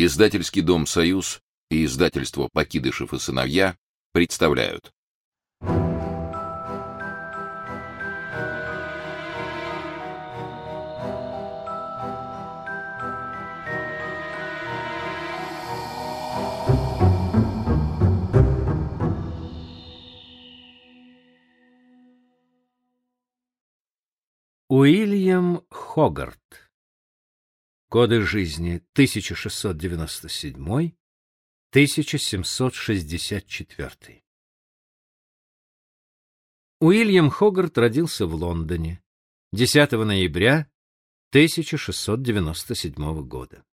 Издательский дом «Союз» и издательство «Покидышев и сыновья» представляют. Уильям Хогарт Годы жизни 1697-1764. Уильям Хогарт родился в Лондоне 10 ноября 1697 года.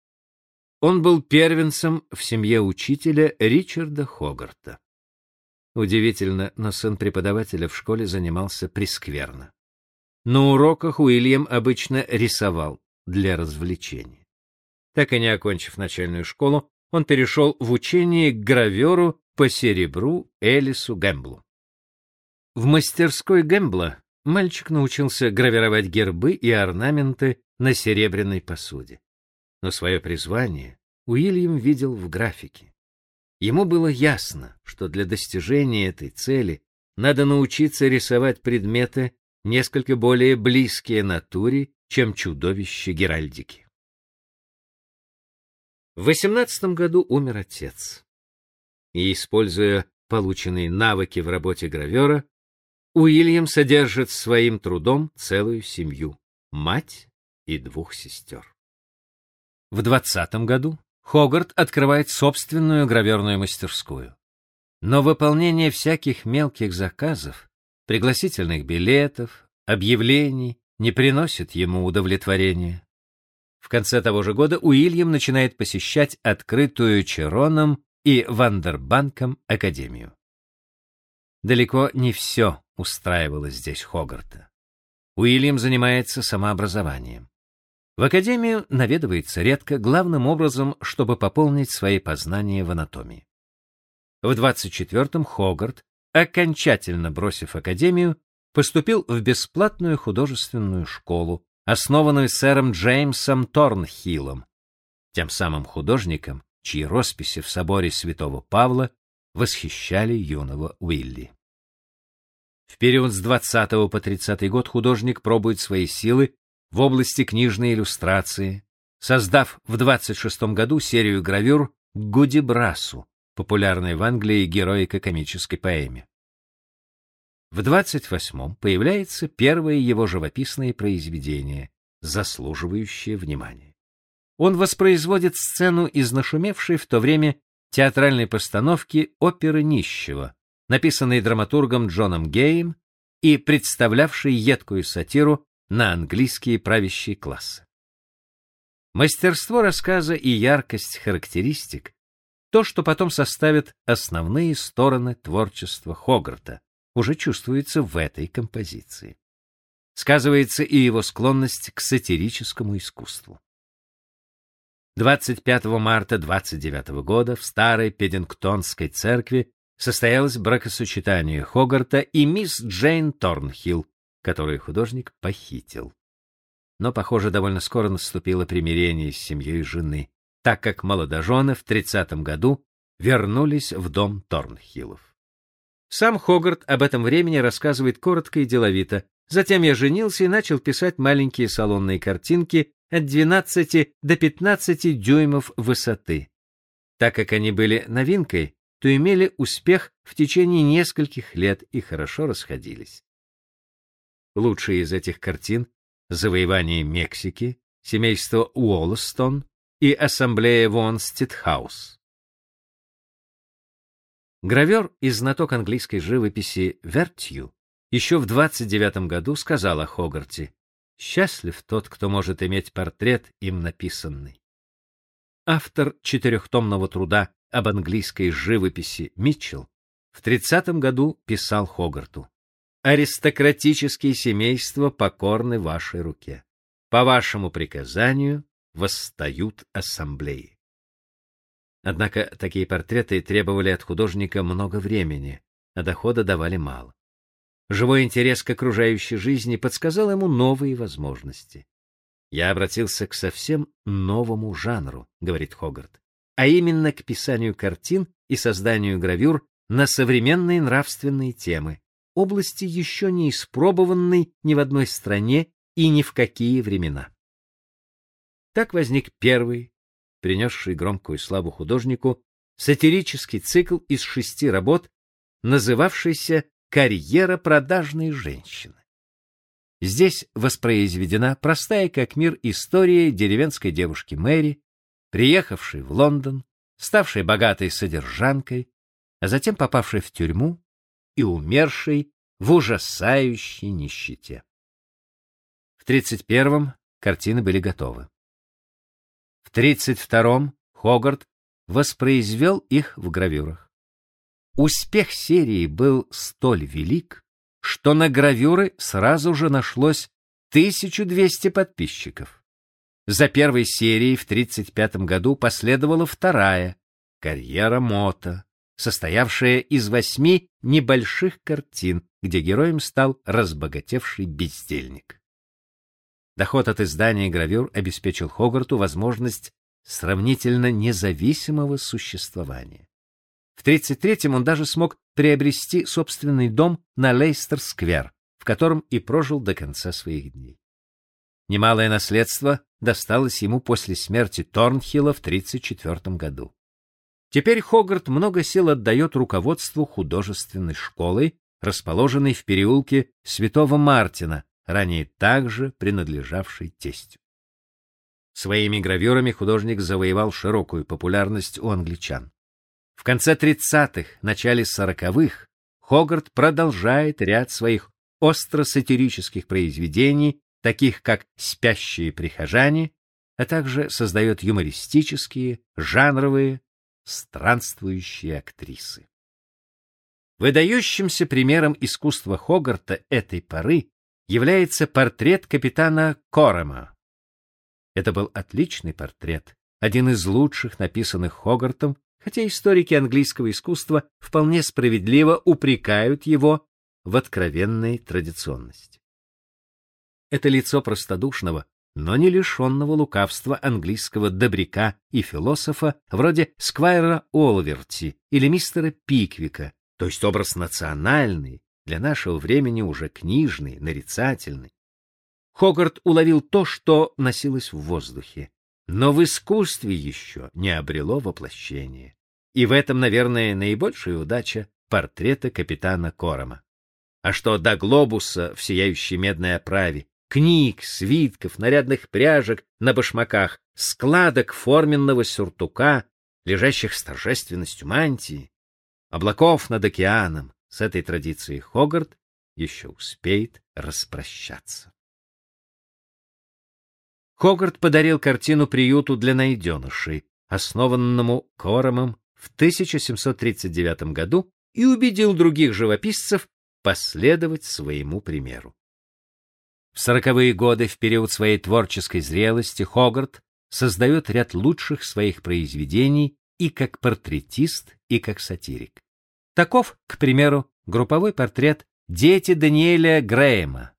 Он был первенцем в семье учителя Ричарда Хогарта. Удивительно, но сын преподавателя в школе занимался прескверно. На уроках Уильям обычно рисовал, для развлечения. Так и не окончив начальную школу, он перешел в учение к граверу по серебру Элису Гэмблу. В мастерской Гэмбла мальчик научился гравировать гербы и орнаменты на серебряной посуде. Но свое призвание Уильям видел в графике. Ему было ясно, что для достижения этой цели надо научиться рисовать предметы, несколько более близкие натуре чем чудовище Геральдики. В восемнадцатом году умер отец. И, используя полученные навыки в работе гравера, Уильям содержит своим трудом целую семью — мать и двух сестер. В двадцатом году Хогарт открывает собственную граверную мастерскую. Но выполнение всяких мелких заказов, пригласительных билетов, объявлений не приносит ему удовлетворения. В конце того же года Уильям начинает посещать открытую Чероном и Вандербанком академию. Далеко не все устраивало здесь Хогарта. Уильям занимается самообразованием. В академию наведывается редко, главным образом, чтобы пополнить свои познания в анатомии. В 24-м Хогарт, окончательно бросив академию, поступил в бесплатную художественную школу, основанную сэром Джеймсом Торнхиллом, тем самым художником, чьи росписи в соборе Святого Павла восхищали юного Уилли. В период с 20 по 30 год художник пробует свои силы в области книжной иллюстрации, создав в 26 году серию гравюр Гудибрасу, популярной в Англии героико-комической поэме. В 28-м появляется первое его живописное произведение, заслуживающее внимания. Он воспроизводит сцену из нашумевшей в то время театральной постановки оперы нищего, написанной драматургом Джоном Гейм и представлявшей едкую сатиру на английские правящие классы. Мастерство рассказа и яркость характеристик — то, что потом составит основные стороны творчества Хогарта, уже чувствуется в этой композиции. Сказывается и его склонность к сатирическому искусству. 25 марта 29 года в старой Педингтонской церкви состоялось бракосочетание Хогарта и мисс Джейн Торнхилл, которую художник похитил. Но, похоже, довольно скоро наступило примирение с семьей жены, так как молодожены в 30 году вернулись в дом Торнхиллов. Сам Хогарт об этом времени рассказывает коротко и деловито. Затем я женился и начал писать маленькие салонные картинки от 12 до 15 дюймов высоты. Так как они были новинкой, то имели успех в течение нескольких лет и хорошо расходились. Лучшие из этих картин «Завоевание Мексики», «Семейство Уоллстон» и «Ассамблея Вонстедхаус». Гравер и знаток английской живописи Вертью еще в 29 году сказал о Хогарте: "Счастлив тот, кто может иметь портрет им написанный". Автор четырехтомного труда об английской живописи Митчелл в 30 году писал Хогарту: "Аристократические семейства покорны вашей руке. По вашему приказанию восстают ассамблеи". Однако такие портреты требовали от художника много времени, а дохода давали мало. Живой интерес к окружающей жизни подсказал ему новые возможности. Я обратился к совсем новому жанру, говорит Хогарт. а именно к писанию картин и созданию гравюр на современные нравственные темы, области еще не испробованной ни в одной стране и ни в какие времена. Так возник первый, принесший громкую славу художнику, сатирический цикл из шести работ, называвшийся «Карьера продажной женщины». Здесь воспроизведена простая как мир история деревенской девушки Мэри, приехавшей в Лондон, ставшей богатой содержанкой, а затем попавшей в тюрьму и умершей в ужасающей нищете. В 31-м картины были готовы. В 32-м Хогарт воспроизвел их в гравюрах. Успех серии был столь велик, что на гравюры сразу же нашлось 1200 подписчиков. За первой серией в 35 году последовала вторая «Карьера Мота», состоявшая из восьми небольших картин, где героем стал разбогатевший бездельник. Доход от издания гравюр обеспечил Хогарту возможность сравнительно независимого существования. В 33-м он даже смог приобрести собственный дом на Лейстер-сквер, в котором и прожил до конца своих дней. Немалое наследство досталось ему после смерти Торнхилла в 34 году. Теперь Хогарт много сил отдает руководству художественной школы, расположенной в переулке Святого Мартина, ранее также принадлежавшей тестю. Своими гравюрами художник завоевал широкую популярность у англичан. В конце 30-х, начале 40-х Хогарт продолжает ряд своих остро-сатирических произведений, таких как «Спящие прихожане», а также создает юмористические, жанровые, странствующие актрисы. Выдающимся примером искусства Хогарта этой поры является портрет капитана Корема. Это был отличный портрет, один из лучших написанных Хогартом, хотя историки английского искусства вполне справедливо упрекают его в откровенной традиционности. Это лицо простодушного, но не лишенного лукавства английского добряка и философа вроде Сквайра Олверти или мистера Пиквика, то есть образ национальный, для нашего времени уже книжный, нарицательный. Хогарт уловил то, что носилось в воздухе, но в искусстве еще не обрело воплощение. И в этом, наверное, наибольшая удача портрета капитана Корома. А что до глобуса в сияющей медной оправе, книг, свитков, нарядных пряжек на башмаках, складок форменного сюртука, лежащих с торжественностью мантии, облаков над океаном, с этой традицией Хогарт еще успеет распрощаться. Хогарт подарил картину приюту для найденышей, основанному Коромом в 1739 году, и убедил других живописцев последовать своему примеру. В сороковые годы, в период своей творческой зрелости, Хогарт создает ряд лучших своих произведений и как портретист, и как сатирик. Таков, к примеру, групповой портрет «Дети Даниэля Грэема».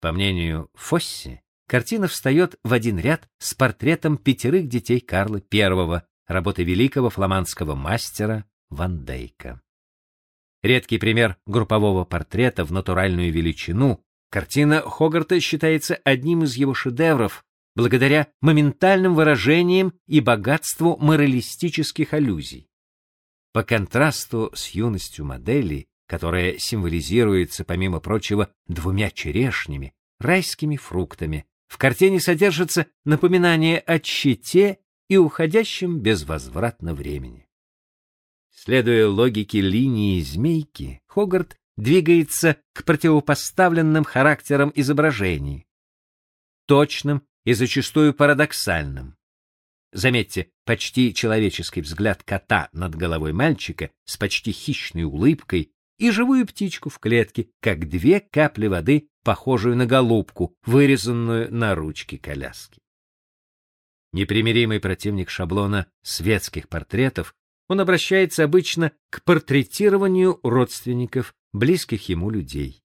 По мнению Фосси, картина встает в один ряд с портретом пятерых детей Карла I, работы великого фламандского мастера Ван Дейка. Редкий пример группового портрета в натуральную величину, картина Хогарта считается одним из его шедевров благодаря моментальным выражениям и богатству моралистических аллюзий. По контрасту с юностью модели, которая символизируется, помимо прочего, двумя черешнями, райскими фруктами, в картине содержится напоминание о щите и уходящем безвозвратно времени. Следуя логике линии змейки, Хогарт двигается к противопоставленным характерам изображений, точным и зачастую парадоксальным. Заметьте, почти человеческий взгляд кота над головой мальчика с почти хищной улыбкой и живую птичку в клетке, как две капли воды, похожую на голубку, вырезанную на ручке коляски. Непримиримый противник шаблона светских портретов, он обращается обычно к портретированию родственников, близких ему людей.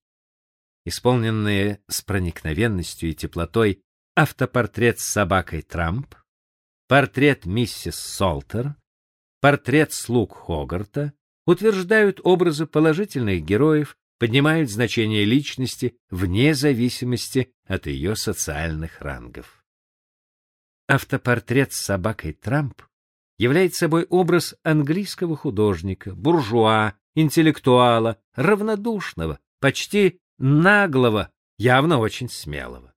Исполненные с проникновенностью и теплотой автопортрет с собакой Трамп портрет миссис Солтер, портрет слуг Хогарта утверждают образы положительных героев, поднимают значение личности вне зависимости от ее социальных рангов. Автопортрет с собакой Трамп является собой образ английского художника, буржуа, интеллектуала, равнодушного, почти наглого, явно очень смелого.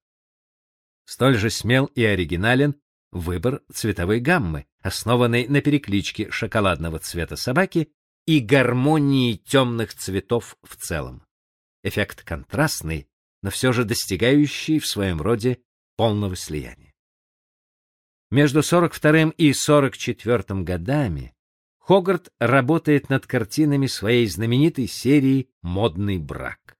Столь же смел и оригинален выбор цветовой гаммы, основанной на перекличке шоколадного цвета собаки и гармонии темных цветов в целом. Эффект контрастный, но все же достигающий в своем роде полного слияния. Между 42 и 44 годами Хогарт работает над картинами своей знаменитой серии «Модный брак».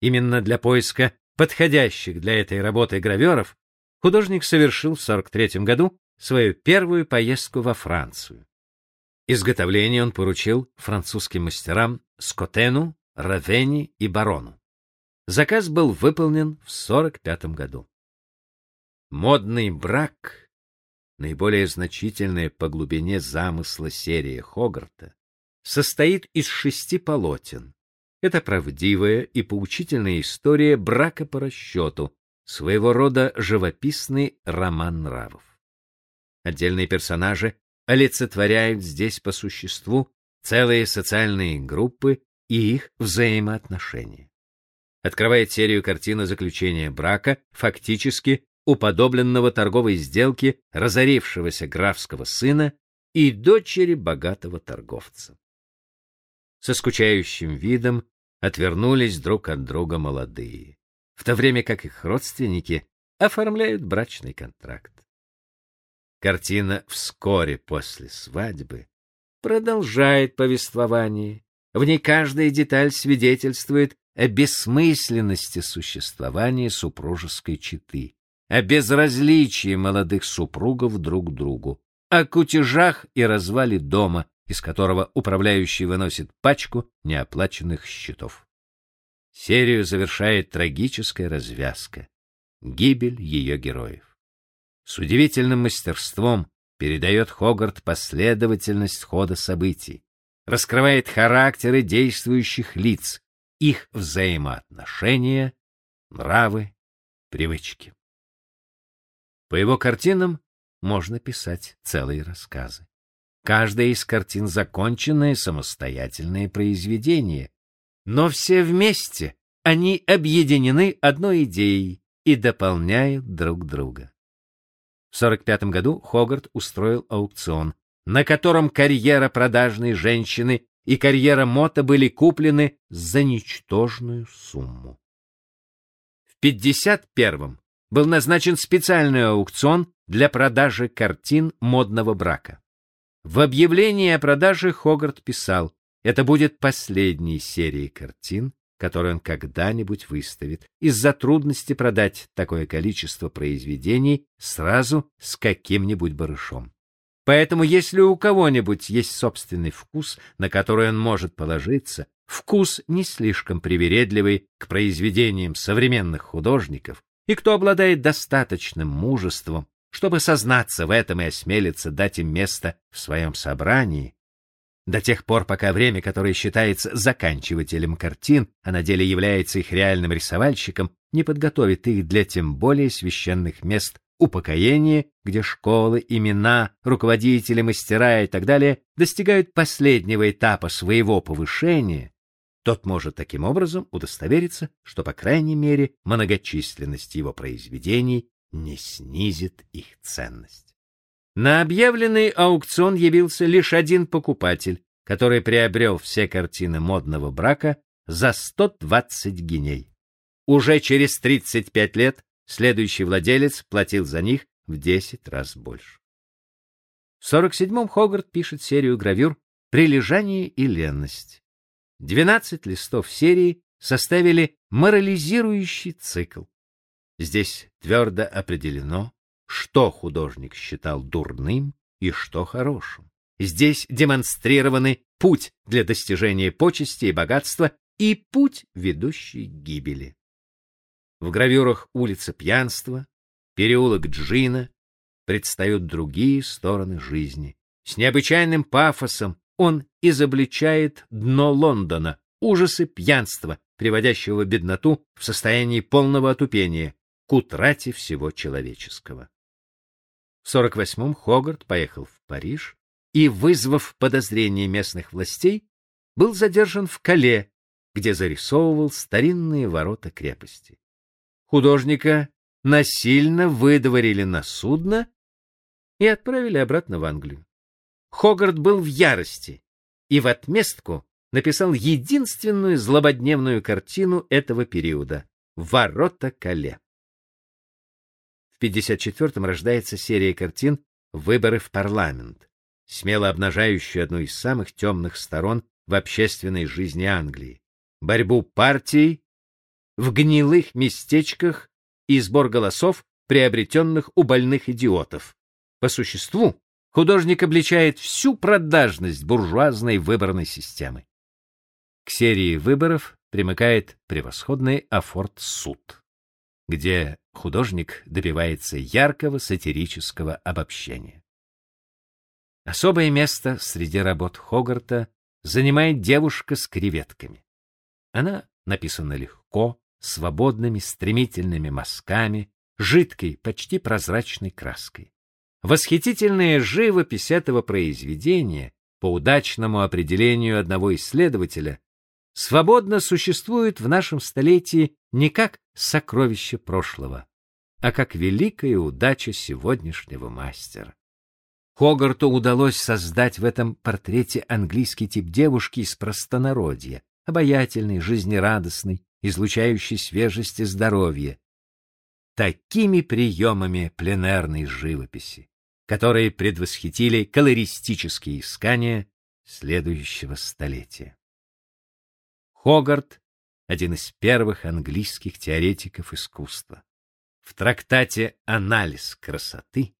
Именно для поиска подходящих для этой работы граверов художник совершил в 43 году свою первую поездку во Францию. Изготовление он поручил французским мастерам Скотену, Равени и Барону. Заказ был выполнен в 45 году. Модный брак, наиболее значительная по глубине замысла серия Хогарта, состоит из шести полотен. Это правдивая и поучительная история брака по расчету, своего рода живописный роман нравов. Отдельные персонажи олицетворяют здесь по существу целые социальные группы и их взаимоотношения. Открывает серию картина заключения брака, фактически уподобленного торговой сделке разорившегося графского сына и дочери богатого торговца. Со скучающим видом отвернулись друг от друга молодые, в то время как их родственники оформляют брачный контракт. Картина вскоре после свадьбы продолжает повествование. В ней каждая деталь свидетельствует о бессмысленности существования супружеской четы, о безразличии молодых супругов друг к другу, о кутежах и развале дома, из которого управляющий выносит пачку неоплаченных счетов. Серию завершает трагическая развязка — гибель ее героев. С удивительным мастерством передает Хогарт последовательность хода событий, раскрывает характеры действующих лиц, их взаимоотношения, нравы, привычки. По его картинам можно писать целые рассказы. Каждая из картин законченное самостоятельное произведение, но все вместе они объединены одной идеей и дополняют друг друга. В 45 году Хогарт устроил аукцион, на котором карьера продажной женщины и карьера Мота были куплены за ничтожную сумму. В 51-м был назначен специальный аукцион для продажи картин модного брака. В объявлении о продаже Хогарт писал: "Это будет последней серии картин, который он когда-нибудь выставит, из-за трудности продать такое количество произведений сразу с каким-нибудь барышом. Поэтому если у кого-нибудь есть собственный вкус, на который он может положиться, вкус не слишком привередливый к произведениям современных художников, и кто обладает достаточным мужеством, чтобы сознаться в этом и осмелиться дать им место в своем собрании, до тех пор, пока время, которое считается заканчивателем картин, а на деле является их реальным рисовальщиком, не подготовит их для тем более священных мест упокоения, где школы, имена, руководители, мастера и так далее достигают последнего этапа своего повышения, тот может таким образом удостовериться, что, по крайней мере, многочисленность его произведений не снизит их ценность. На объявленный аукцион явился лишь один покупатель, который приобрел все картины модного брака за 120 гиней. Уже через 35 лет следующий владелец платил за них в 10 раз больше. В 47-м Хогарт пишет серию гравюр «Прилежание и ленность». 12 листов серии составили морализирующий цикл. Здесь твердо определено, что художник считал дурным и что хорошим. Здесь демонстрированы путь для достижения почести и богатства и путь, ведущий к гибели. В гравюрах улица пьянства, переулок Джина, предстают другие стороны жизни. С необычайным пафосом он изобличает дно Лондона, ужасы пьянства, приводящего бедноту в состояние полного отупения, к утрате всего человеческого. В 48-м Хогарт поехал в Париж и, вызвав подозрение местных властей, был задержан в Кале, где зарисовывал старинные ворота крепости. Художника насильно выдворили на судно и отправили обратно в Англию. Хогарт был в ярости и в отместку написал единственную злободневную картину этого периода «Ворота Кале». В 54-м рождается серия картин «Выборы в парламент», смело обнажающая одну из самых темных сторон в общественной жизни Англии борьбу партий в гнилых местечках и сбор голосов, приобретенных у больных идиотов. По существу, художник обличает всю продажность буржуазной выборной системы. К серии выборов примыкает превосходный афорт-суд, где художник добивается яркого сатирического обобщения. Особое место среди работ Хогарта занимает девушка с креветками. Она написана легко, свободными стремительными мазками, жидкой, почти прозрачной краской. Восхитительная живопись этого произведения, по удачному определению одного исследователя, свободно существует в нашем столетии не как сокровище прошлого, а как великая удача сегодняшнего мастера. Хогарту удалось создать в этом портрете английский тип девушки из простонародья, обаятельный, жизнерадостный, излучающий свежесть и здоровье. Такими приемами пленерной живописи, которые предвосхитили колористические искания следующего столетия. Хогарт — один из первых английских теоретиков искусства. В трактате «Анализ красоты»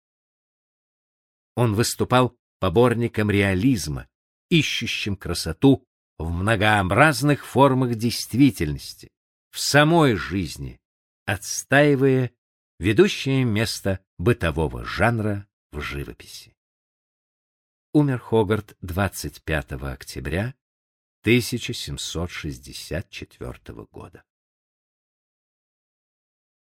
он выступал поборником реализма, ищущим красоту в многообразных формах действительности, в самой жизни, отстаивая ведущее место бытового жанра в живописи. Умер Хогарт 25 октября 1764 года.